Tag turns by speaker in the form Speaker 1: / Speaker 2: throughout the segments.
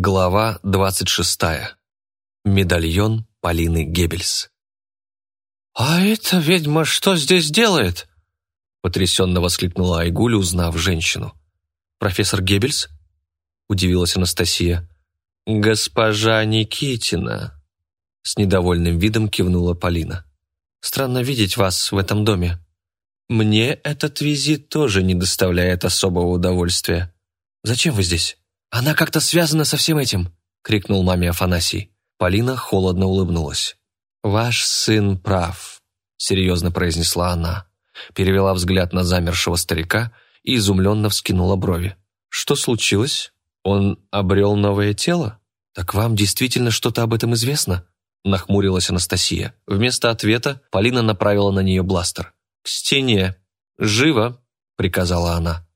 Speaker 1: Глава 26. Медальон Полины Геббельс.
Speaker 2: «А эта ведьма что здесь делает?» потрясенно воскликнула Айгуль, узнав женщину.
Speaker 1: «Профессор Геббельс?» удивилась Анастасия.
Speaker 2: «Госпожа Никитина», с недовольным видом кивнула Полина.
Speaker 1: «Странно видеть вас в этом доме».
Speaker 2: «Мне этот визит тоже не доставляет особого удовольствия».
Speaker 1: «Зачем вы здесь? Она как-то связана со всем этим!» — крикнул маме Афанасий. Полина холодно улыбнулась.
Speaker 2: «Ваш сын прав», — серьезно произнесла она.
Speaker 1: Перевела взгляд на замершего старика и изумленно вскинула брови.
Speaker 2: «Что случилось? Он обрел новое тело?»
Speaker 1: «Так вам действительно что-то об этом известно?» — нахмурилась Анастасия.
Speaker 2: Вместо ответа Полина направила на нее бластер. «К стене! Живо!» — приказала она.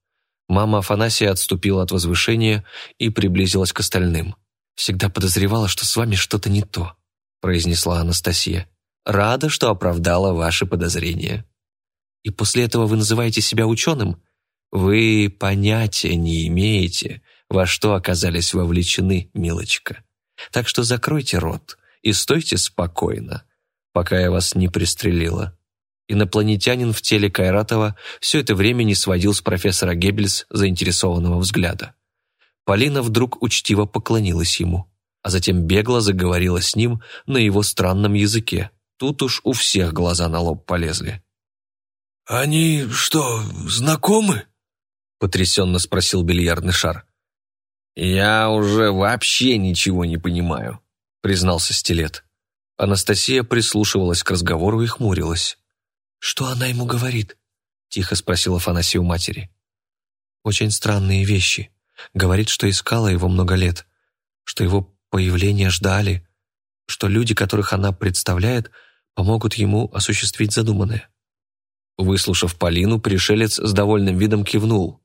Speaker 1: Мама Афанасия отступила от возвышения и приблизилась к остальным.
Speaker 2: «Всегда подозревала, что с вами что-то не то», — произнесла Анастасия. «Рада, что оправдала ваши подозрения».
Speaker 1: «И после этого вы называете себя ученым?»
Speaker 2: «Вы понятия не имеете, во что оказались вовлечены, милочка. Так что закройте рот и стойте спокойно, пока я вас не пристрелила». Инопланетянин в теле Кайратова все это время не сводил с профессора Геббельс заинтересованного взгляда. Полина вдруг учтиво поклонилась ему, а затем бегло заговорила с ним на его странном языке. Тут уж у всех глаза на лоб полезли.
Speaker 3: «Они что, знакомы?» — потрясенно спросил бильярдный шар.
Speaker 2: «Я уже вообще ничего не понимаю», — признался Стилет.
Speaker 1: Анастасия прислушивалась к разговору и хмурилась.
Speaker 2: «Что она ему говорит?» — тихо спросила Афанасия у матери.
Speaker 1: «Очень странные вещи. Говорит, что искала его много лет, что его появление ждали, что люди, которых она представляет, помогут ему осуществить задуманное».
Speaker 2: Выслушав Полину, пришелец с довольным видом кивнул.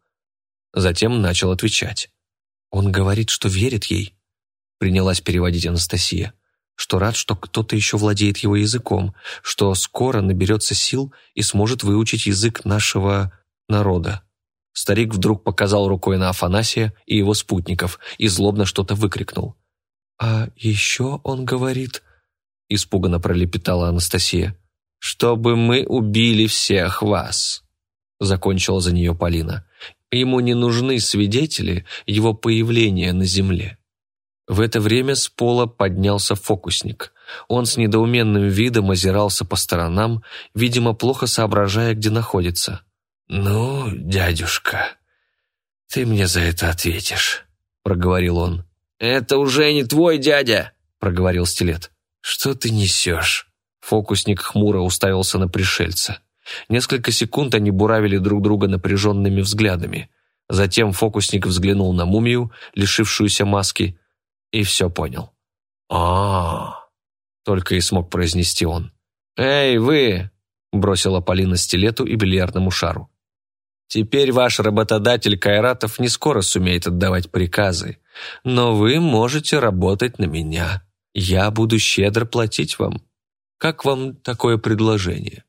Speaker 2: Затем начал отвечать.
Speaker 1: «Он говорит, что верит ей», — принялась переводить Анастасия что рад, что кто-то еще владеет его языком, что скоро наберется сил и сможет выучить язык нашего народа.
Speaker 2: Старик вдруг показал рукой на Афанасия и его спутников и злобно что-то выкрикнул.
Speaker 1: «А еще он говорит...» — испуганно пролепетала Анастасия.
Speaker 2: «Чтобы мы убили всех вас», — закончила за нее Полина. «Ему не нужны свидетели его появления на земле». В это время с пола поднялся фокусник. Он с недоуменным видом озирался по сторонам, видимо, плохо соображая, где находится.
Speaker 3: «Ну, дядюшка, ты мне за это ответишь», — проговорил он.
Speaker 2: «Это уже не твой дядя», — проговорил стилет.
Speaker 3: «Что ты несешь?»
Speaker 2: Фокусник хмуро уставился на пришельца. Несколько секунд они буравили друг друга напряженными взглядами. Затем фокусник взглянул на мумию, лишившуюся маски, и все понял.
Speaker 3: а,
Speaker 2: только и смог произнести он. «Эй, вы!» – бросила Полина стилету и бильярдному шару. «Теперь ваш работодатель Кайратов не скоро сумеет отдавать приказы, но вы можете работать на меня. Я буду щедро платить вам. Как вам такое предложение?»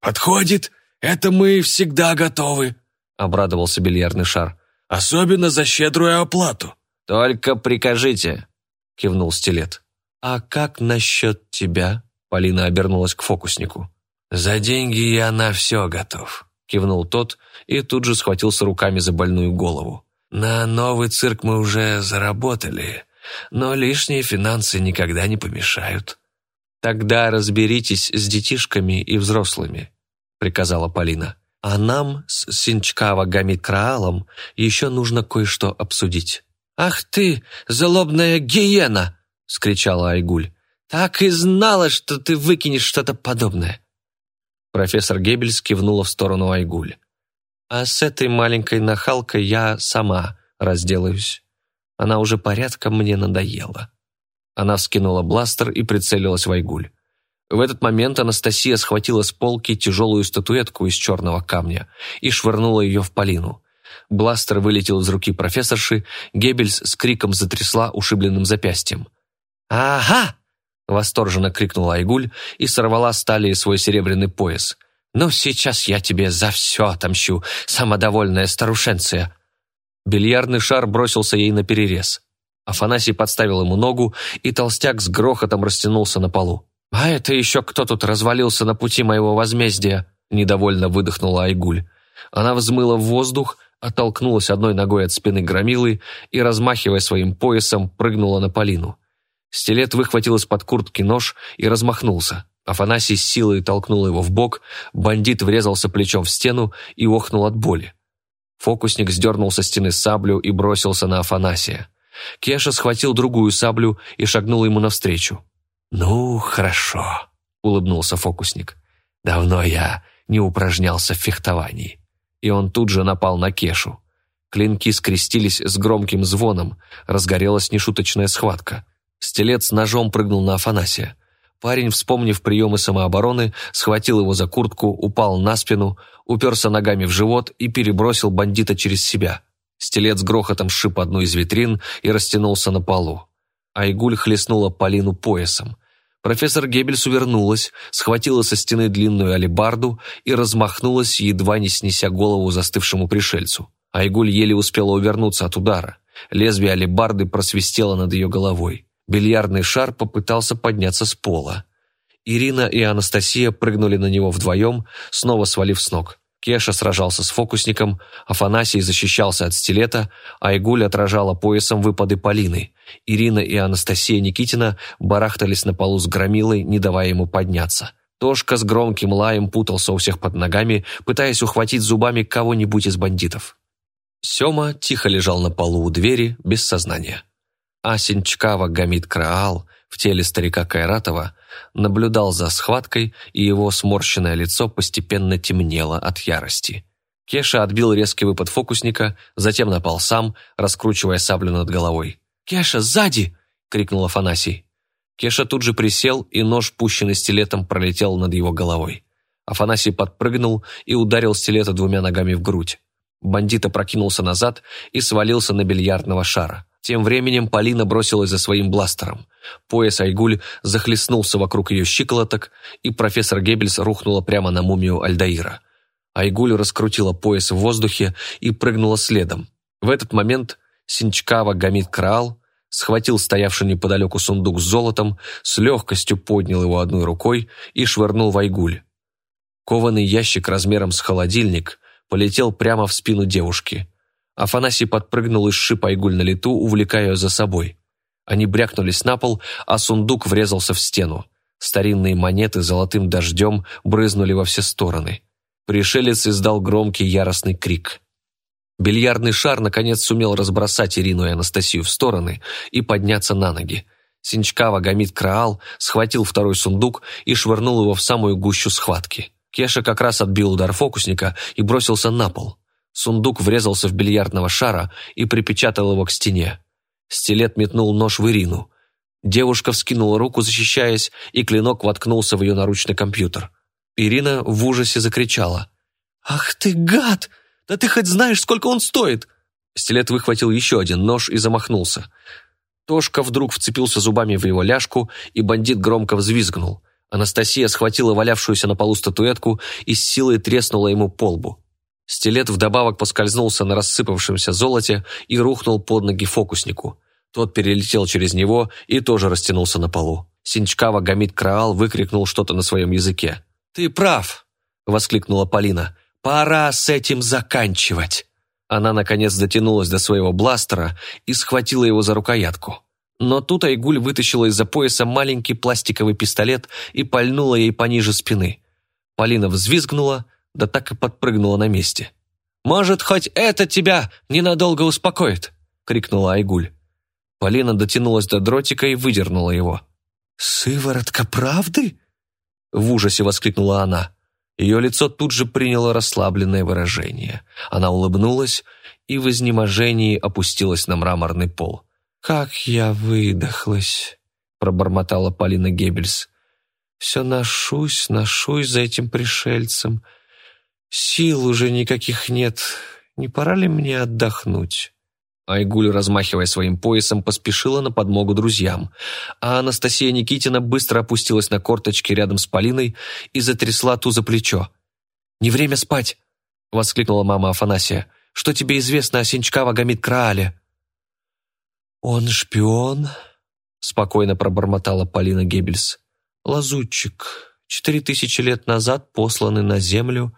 Speaker 3: «Подходит. Это мы всегда готовы», – обрадовался бильярдный шар. «Особенно за щедрую оплату».
Speaker 2: «Только прикажите», — кивнул стилет.
Speaker 1: «А как насчет тебя?» — Полина обернулась к фокуснику.
Speaker 3: «За деньги я на все готов», —
Speaker 2: кивнул тот и тут же схватился руками за больную голову.
Speaker 3: «На новый цирк мы уже заработали, но лишние финансы никогда не помешают».
Speaker 2: «Тогда разберитесь с детишками и взрослыми», — приказала Полина. «А нам с Синчкава Гамит-Краалом еще нужно кое-что обсудить».
Speaker 4: «Ах ты, злобная гиена!» — скричала Айгуль. «Так и знала, что ты выкинешь что-то подобное!»
Speaker 2: Профессор Геббельс кивнула в сторону Айгуль. «А с этой маленькой нахалкой я сама разделаюсь. Она уже порядком мне надоела». Она вскинула бластер и прицелилась в Айгуль. В этот момент Анастасия схватила с полки тяжелую статуэтку из черного камня и швырнула ее в Полину. Бластер вылетел из руки профессорши, Геббельс с криком затрясла ушибленным запястьем.
Speaker 4: «Ага!»
Speaker 2: — восторженно крикнула Айгуль и сорвала с талии свой серебряный пояс.
Speaker 4: «Ну, сейчас я тебе за все отомщу, самодовольная старушенция!»
Speaker 2: Бильярдный шар бросился ей на перерез.
Speaker 1: Афанасий подставил ему ногу, и толстяк с грохотом растянулся на полу. «А это еще кто тут развалился на пути моего возмездия?» Недовольно выдохнула Айгуль. Она взмыла в воздух, оттолкнулась одной ногой от спины громилы и, размахивая своим поясом, прыгнула на Полину. Стилет выхватил из-под куртки нож и размахнулся. Афанасий с силой толкнул его в бок, бандит врезался плечом в стену и охнул от боли. Фокусник сдернул со стены саблю и бросился на Афанасия. Кеша схватил другую саблю и шагнул ему навстречу. «Ну, хорошо», — улыбнулся фокусник. «Давно я не упражнялся в фехтовании». И он тут же напал на Кешу. Клинки скрестились с громким звоном, разгорелась нешуточная схватка. Стелец ножом прыгнул на Афанасия. Парень, вспомнив приемы самообороны, схватил его за куртку, упал на спину, уперся ногами в живот и перебросил бандита через себя. Стелец грохотом сшиб одну из витрин и растянулся на полу. Айгуль хлестнула Полину поясом. Профессор Геббельс увернулась, схватила со стены длинную алебарду и размахнулась, едва не снеся голову застывшему пришельцу. Айгуль еле успела увернуться от удара. Лезвие алебарды просвистело над ее головой. Бильярдный шар попытался подняться с пола. Ирина и Анастасия прыгнули на него вдвоем, снова свалив с ног. Кеша сражался с фокусником, Афанасий защищался от стилета, а Игуль отражала поясом выпады Полины. Ирина и Анастасия Никитина барахтались на полу с громилой, не давая ему подняться. Тошка с громким лаем путался у всех под ногами, пытаясь ухватить зубами кого-нибудь из бандитов. Сёма тихо лежал на полу у двери, без сознания. А Синчкава Гамид Краал в теле старика Кайратова наблюдал за схваткой, и его сморщенное лицо постепенно темнело от ярости. Кеша отбил резкий выпад фокусника, затем напал сам, раскручивая саблю над головой. «Кеша, сзади!» — крикнул Афанасий. Кеша тут же присел, и нож, пущенный стилетом, пролетел над его головой. Афанасий подпрыгнул и ударил стилета двумя ногами в грудь. Бандит опрокинулся назад и свалился на бильярдного шара. Тем временем Полина бросилась за своим бластером. Пояс Айгуль захлестнулся вокруг ее щиколоток, и профессор Геббельс рухнула прямо на мумию Альдаира. Айгуль раскрутила пояс в воздухе и прыгнула следом. В этот момент Синчкава Гамид Краал схватил стоявший неподалеку сундук с золотом, с легкостью поднял его одной рукой и швырнул в Айгуль. Кованый ящик размером с холодильник полетел прямо в спину девушки. Афанасий подпрыгнул и сшиб Айгуль на лету, увлекая ее за собой. Они брякнулись на пол, а сундук врезался в стену. Старинные монеты золотым дождем брызнули во все стороны. Пришелец издал громкий яростный крик. Бильярдный шар наконец сумел разбросать Ирину и Анастасию в стороны и подняться на ноги. Синчкава Гамид Краал схватил второй сундук и швырнул его в самую гущу схватки. Кеша как раз отбил удар фокусника и бросился на пол. Сундук врезался в бильярдного шара и припечатал его к стене. Стилет метнул нож в Ирину. Девушка вскинула руку, защищаясь, и клинок воткнулся в ее наручный компьютер. Ирина в ужасе закричала. «Ах ты, гад! Да ты хоть знаешь, сколько он стоит!» Стилет выхватил еще один нож и замахнулся. Тошка вдруг вцепился зубами в его ляжку, и бандит громко взвизгнул. Анастасия схватила валявшуюся на полу статуэтку и с силой треснула ему по лбу. Стилет вдобавок поскользнулся на рассыпавшемся золоте и рухнул под ноги фокуснику. Тот перелетел через него и тоже растянулся на полу. Синчкава Гамид Краал выкрикнул что-то на своем языке. «Ты прав!» — воскликнула Полина. «Пора с этим заканчивать!» Она, наконец, дотянулась до своего бластера и схватила его за рукоятку. Но тут Айгуль вытащила из-за пояса маленький пластиковый пистолет и пальнула ей пониже спины. Полина взвизгнула, да так и подпрыгнула на месте. «Может, хоть это тебя ненадолго успокоит?» — крикнула Айгуль. Полина дотянулась до дротика и выдернула его. «Сыворотка правды?» — в ужасе воскликнула она. Ее лицо тут же приняло расслабленное выражение. Она улыбнулась и в изнеможении опустилась на мраморный пол. «Как я выдохлась!» — пробормотала Полина Геббельс. «Все ношусь, ношусь за этим пришельцем. Сил уже никаких нет. Не пора ли мне отдохнуть?» Айгуль, размахивая своим поясом, поспешила на подмогу друзьям, а Анастасия Никитина быстро опустилась на корточки рядом с Полиной и затрясла ту за плечо. «Не время спать!» — воскликнула мама Афанасия. «Что тебе известно о Синчкава Гамид Краале?» «Он шпион?» — спокойно пробормотала Полина Геббельс. «Лазутчик, четыре тысячи лет назад посланный на Землю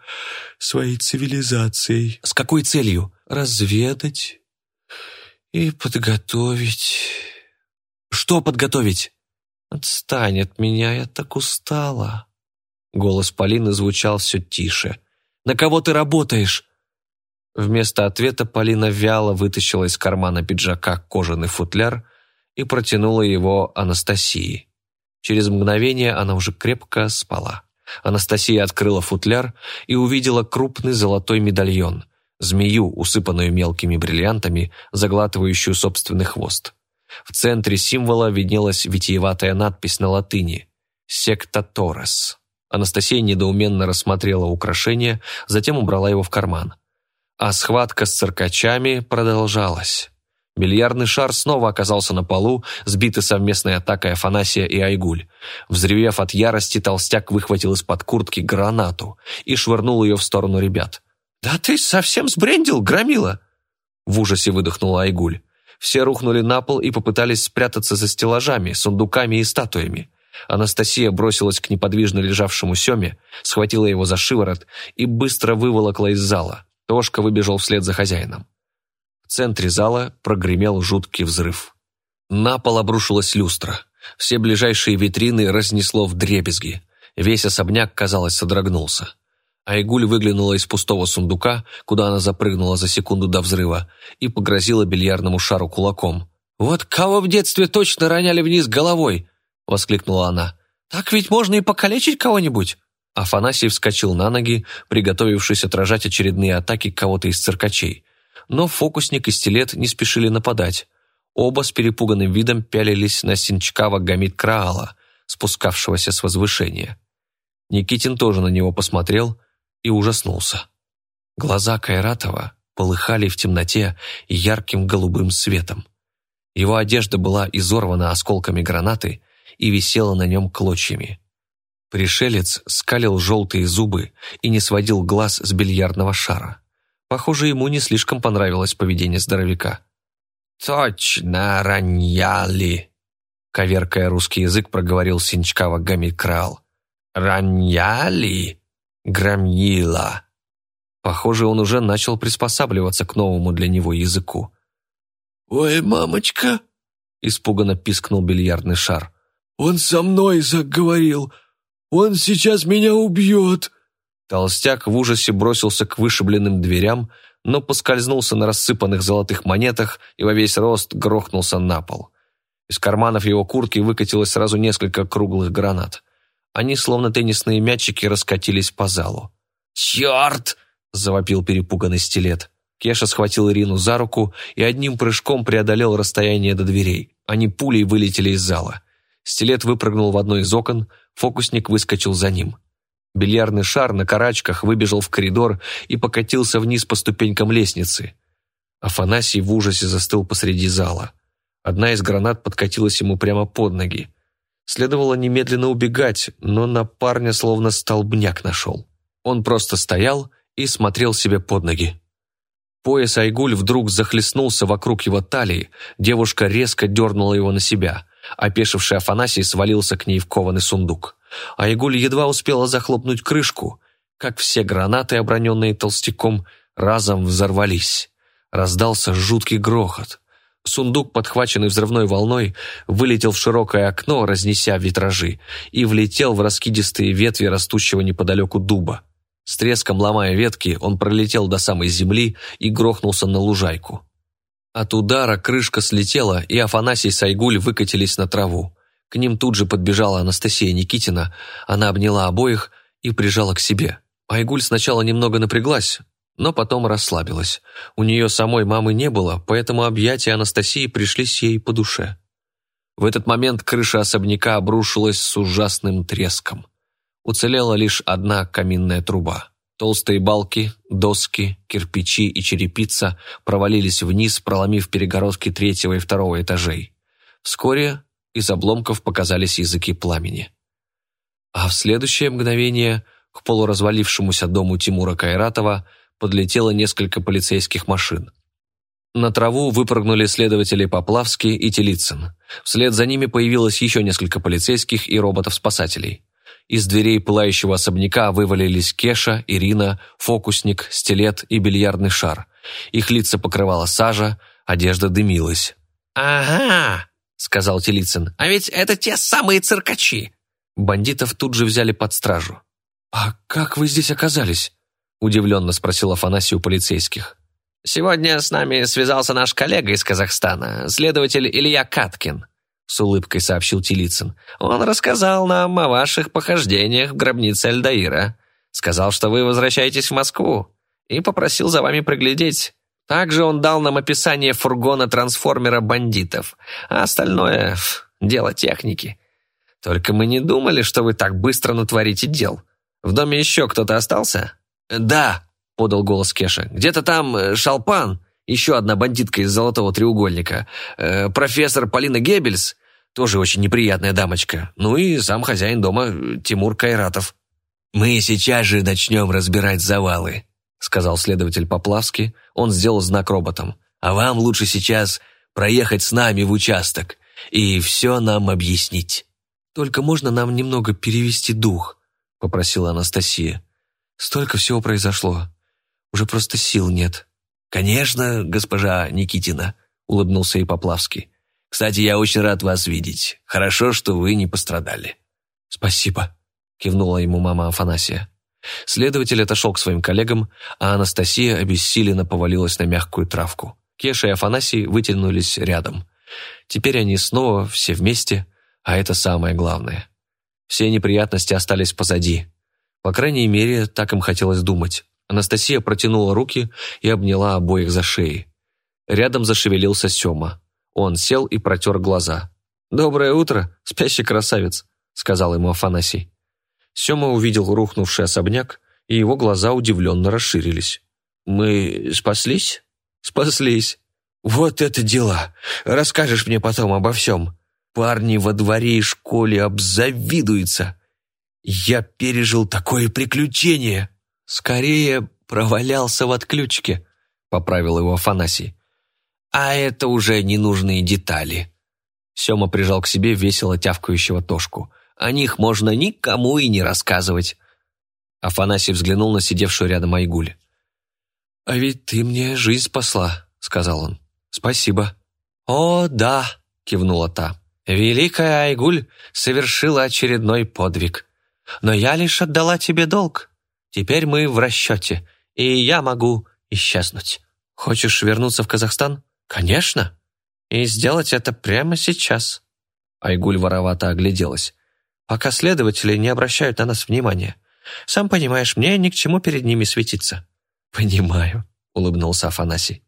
Speaker 1: своей цивилизацией. С какой целью? Разведать и подготовить...» «Что подготовить?» «Отстань от меня, я так устала». Голос Полины звучал все тише. «На кого ты работаешь?» Вместо ответа Полина вяло вытащила из кармана пиджака кожаный футляр и протянула его Анастасии. Через мгновение она уже крепко спала. Анастасия открыла футляр и увидела крупный золотой медальон, змею, усыпанную мелкими бриллиантами, заглатывающую собственный хвост. В центре символа виднелась витиеватая надпись на латыни «Секта Торрес». Анастасия недоуменно рассмотрела украшение, затем убрала его в карман. А схватка с циркачами продолжалась. Бильярдный шар снова оказался на полу, сбитый совместной атакой Афанасия и Айгуль. Взревев от ярости, толстяк выхватил из-под куртки гранату и швырнул ее в сторону ребят. «Да ты совсем сбрендил, громила!» В ужасе выдохнула Айгуль. Все рухнули на пол и попытались спрятаться за стеллажами, сундуками и статуями. Анастасия бросилась к неподвижно лежавшему Семе, схватила его за шиворот и быстро выволокла из зала. Тошка выбежал вслед за хозяином. Центре зала прогремел жуткий взрыв. На пол обрушилась люстра. Все ближайшие витрины разнесло в дребезги. Весь особняк, казалось, содрогнулся. Айгуль выглянула из пустого сундука, куда она запрыгнула за секунду до взрыва, и погрозила бильярдному шару кулаком. «Вот кого в детстве точно роняли вниз головой!» — воскликнула она. «Так ведь можно и покалечить кого-нибудь!» Афанасий вскочил на ноги, приготовившись отражать очередные атаки кого-то из циркачей. Но фокусник и стилет не спешили нападать. Оба с перепуганным видом пялились на Синчкава Гамид Краала, спускавшегося с возвышения. Никитин тоже на него посмотрел и ужаснулся. Глаза Кайратова полыхали в темноте ярким голубым светом. Его одежда была изорвана осколками гранаты и висела на нем клочьями. Пришелец скалил желтые зубы и не сводил глаз с бильярдного шара. Похоже, ему не слишком понравилось поведение здоровяка. «Точно раньяли!» Коверкая русский язык, проговорил Синчкава Гамикрал. «Раньяли? Грамила!» Похоже, он уже начал приспосабливаться к новому для него языку.
Speaker 3: «Ой, мамочка!» — испуганно пискнул бильярдный шар. «Он со мной заговорил! Он сейчас меня убьет!»
Speaker 1: Толстяк в ужасе бросился к вышибленным дверям, но поскользнулся на рассыпанных золотых монетах и во весь рост грохнулся на пол. Из карманов его куртки выкатилось сразу несколько круглых гранат. Они, словно теннисные мячики, раскатились по залу.
Speaker 3: «Черт!»
Speaker 1: – завопил перепуганный стилет. Кеша схватил Ирину за руку и одним прыжком преодолел расстояние до дверей. Они пулей вылетели из зала. Стилет выпрыгнул в одно из окон, фокусник выскочил за ним. Бильярдный шар на карачках выбежал в коридор и покатился вниз по ступенькам лестницы. Афанасий в ужасе застыл посреди зала. Одна из гранат подкатилась ему прямо под ноги. Следовало немедленно убегать, но на парня словно столбняк нашел. Он просто стоял и смотрел себе под ноги. Пояс Айгуль вдруг захлестнулся вокруг его талии, девушка резко дернула его на себя. Опешивший Афанасий свалился к ней в кованый сундук. Айгуль едва успела захлопнуть крышку, как все гранаты, оброненные толстяком, разом взорвались. Раздался жуткий грохот. Сундук, подхваченный взрывной волной, вылетел в широкое окно, разнеся витражи, и влетел в раскидистые ветви растущего неподалеку дуба. С треском ломая ветки, он пролетел до самой земли и грохнулся на лужайку. От удара крышка слетела, и Афанасий с Айгуль выкатились на траву. К ним тут же подбежала Анастасия Никитина, она обняла обоих и прижала к себе. Айгуль сначала немного напряглась, но потом расслабилась. У нее самой мамы не было, поэтому объятия Анастасии пришлись ей по душе. В этот момент крыша особняка обрушилась с ужасным треском. Уцелела лишь одна каминная труба. Толстые балки, доски, кирпичи и черепица провалились вниз, проломив перегородки третьего и второго этажей. Вскоре из обломков показались языки пламени. А в следующее мгновение к полуразвалившемуся дому Тимура Кайратова подлетело несколько полицейских машин. На траву выпрыгнули следователи Поплавский и Телицын. Вслед за ними появилось еще несколько полицейских и роботов-спасателей. Из дверей пылающего особняка вывалились Кеша, Ирина, фокусник, стилет и бильярдный шар. Их лица покрывала сажа, одежда дымилась.
Speaker 4: «Ага», — сказал Телицын, — «а ведь это те самые циркачи».
Speaker 1: Бандитов тут же взяли под стражу. «А как вы здесь оказались?» – удивленно спросил Афанасий у полицейских.
Speaker 4: «Сегодня с нами связался наш коллега из Казахстана, следователь Илья Каткин», — с улыбкой сообщил Телицын. «Он рассказал нам о ваших похождениях в гробнице Альдаира. Сказал, что вы возвращаетесь в Москву, и попросил за вами приглядеть. Также он дал нам описание фургона-трансформера бандитов, а остальное — дело техники. Только мы не думали, что вы так быстро натворите дел. В доме еще кто-то остался?»
Speaker 1: «Да», подал голос Кеша. «Где-то там э, Шалпан, еще одна бандитка из Золотого треугольника, э, профессор Полина Геббельс, тоже очень неприятная дамочка, ну и сам хозяин дома э, Тимур Кайратов». «Мы сейчас же начнем разбирать завалы», — сказал следователь Поплавский. Он сделал знак роботам. «А вам лучше сейчас проехать с нами в участок и все нам объяснить». «Только можно нам немного перевести дух?» — попросила Анастасия. «Столько всего произошло. Уже просто сил нет». «Конечно, госпожа Никитина», — улыбнулся и Поплавский. «Кстати, я очень рад вас видеть. Хорошо, что вы не пострадали». «Спасибо», — кивнула ему мама Афанасия. Следователь отошел к своим коллегам, а Анастасия обессиленно повалилась на мягкую травку. Кеша и Афанасий вытянулись рядом. Теперь они снова все вместе, а это самое главное. Все неприятности остались позади. По крайней мере, так им хотелось думать. Анастасия протянула руки и обняла обоих за шеи. Рядом зашевелился Сёма. Он сел и протер глаза. «Доброе утро, спящий красавец», — сказал ему Афанасий. Сёма увидел рухнувший особняк, и его глаза удивленно расширились. «Мы спаслись?» «Спаслись. Вот это дела! Расскажешь мне потом обо всем. Парни во дворе и школе обзавидуются. Я пережил такое приключение!» «Скорее провалялся в отключке», — поправил его Афанасий. «А это уже ненужные детали». Сема прижал к себе весело тявкающего Тошку. «О них можно никому и не рассказывать». Афанасий взглянул на сидевшую рядом Айгуль. «А ведь ты мне жизнь спасла», — сказал он. «Спасибо». «О, да», — кивнула та. «Великая Айгуль совершила очередной подвиг. Но я лишь отдала тебе долг. Теперь мы в расчете, и я могу исчезнуть. Хочешь вернуться в Казахстан? Конечно. И сделать это прямо сейчас. Айгуль воровато огляделась. Пока следователи не обращают на нас внимания. Сам понимаешь, мне ни к чему перед ними светиться. Понимаю, улыбнулся Афанасий.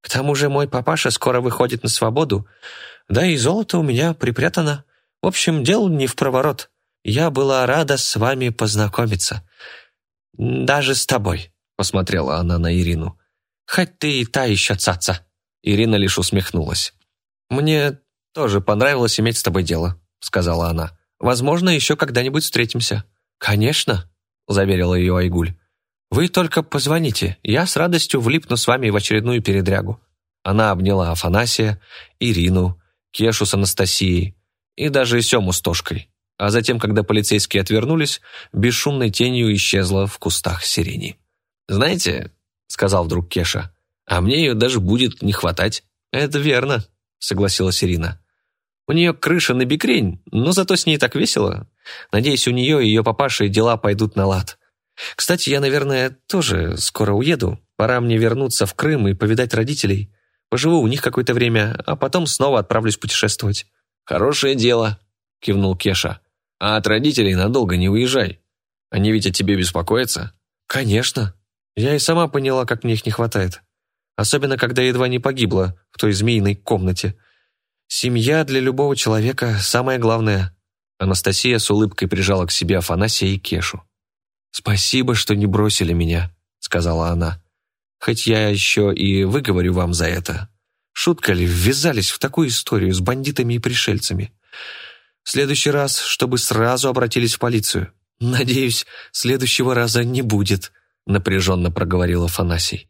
Speaker 1: К тому же мой папаша скоро выходит на свободу, да и золото у меня припрятано. В общем, дел не в проворот. Я была рада с вами познакомиться. «Даже с тобой», — посмотрела она на Ирину. «Хоть ты и та еще цаца». Ирина лишь усмехнулась. «Мне тоже понравилось иметь с тобой дело», — сказала она. «Возможно, еще когда-нибудь встретимся». «Конечно», — заверила ее Айгуль. «Вы только позвоните, я с радостью влипну с вами в очередную передрягу». Она обняла Афанасия, Ирину, Кешу с Анастасией и даже Сему с Тошкой а затем, когда полицейские отвернулись, бесшумной тенью исчезла в кустах сирени. «Знаете», — сказал вдруг Кеша, «а мне ее даже будет не хватать». «Это верно», — согласилась Ирина. «У нее крыша на бикрень, но зато с ней так весело. Надеюсь, у нее и ее папаши дела пойдут на лад. Кстати, я, наверное, тоже скоро уеду. Пора мне вернуться в Крым и повидать родителей. Поживу у них какое-то время, а потом снова отправлюсь путешествовать». «Хорошее дело», — кивнул Кеша. А от родителей надолго не уезжай. Они ведь о тебе беспокоятся». «Конечно. Я и сама поняла, как мне их не хватает. Особенно, когда едва не погибла в той змеиной комнате. Семья для любого человека – самое главное». Анастасия с улыбкой прижала к себе Афанасия и Кешу. «Спасибо, что не бросили меня», – сказала она. «Хоть я еще и выговорю вам за это. Шутка ли, ввязались в такую историю с бандитами и пришельцами. В следующий раз, чтобы сразу обратились в полицию. Надеюсь, следующего раза не будет», напряженно проговорил Афанасий.